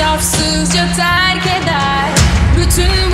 insafsızca terk eder. Bütün